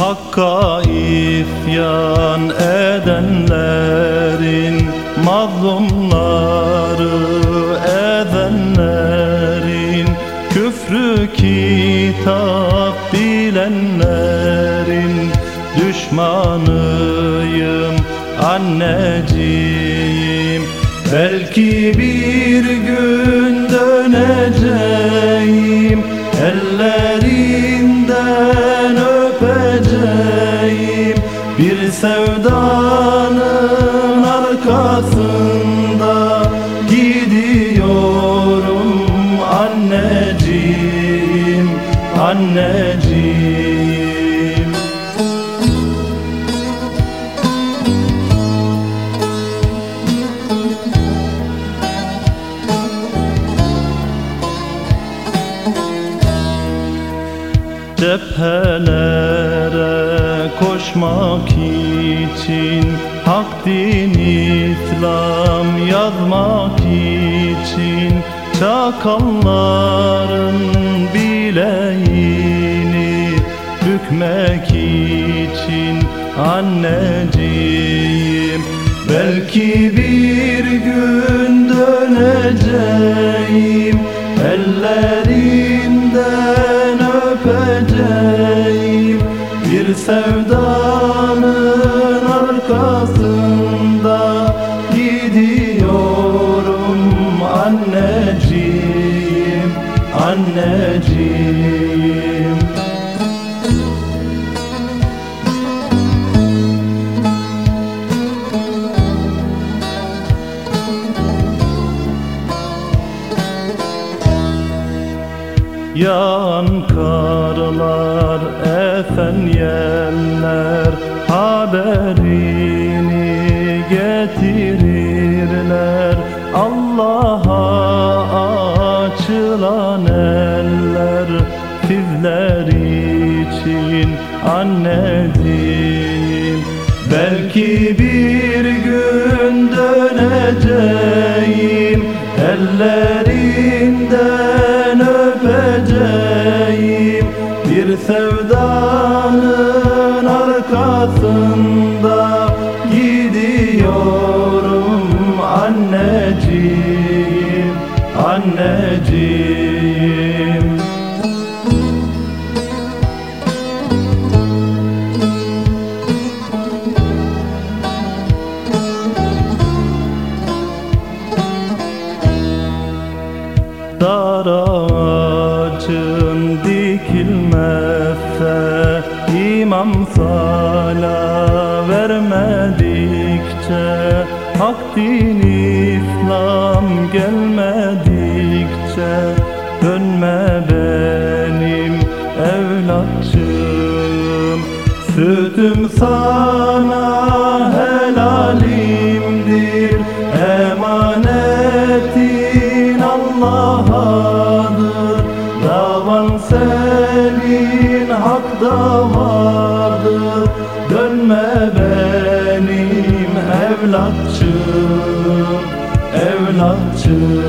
Hakka isyan edenlerin Mazlumları ezenlerin Küfrü kitap bilenlerin Düşmanıyım anneciğim. Belki bir gün döneceğim sevdanın arkasında Gidiyorum anneciğim, anneciğim. Cephelere koşmak için Hak din İslam yazmak için Çakalların bileğini bükmek için Anneciğim. Belki bir gün döneceğim Ellerinden öpeceğim. Bir sevdanın arkasında Gidiyorum anneciğim, anneciğim. Yağan karlar, yeller getirirler Allah'a açılan eller Sizler için anneciğim Belki bir gün döneceğim Ellerinden öpeceğim. Bir sevdanın arkasında anneciğim. Dar ağacın dikilmezse imam sala vermedikçe Hak din İslam gelmedikçe Sütüm sana helalimdir. Emanetin Allah'adır. Davan senin hak davadır. Dönme benim evlatçım Evlatçım